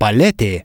Palete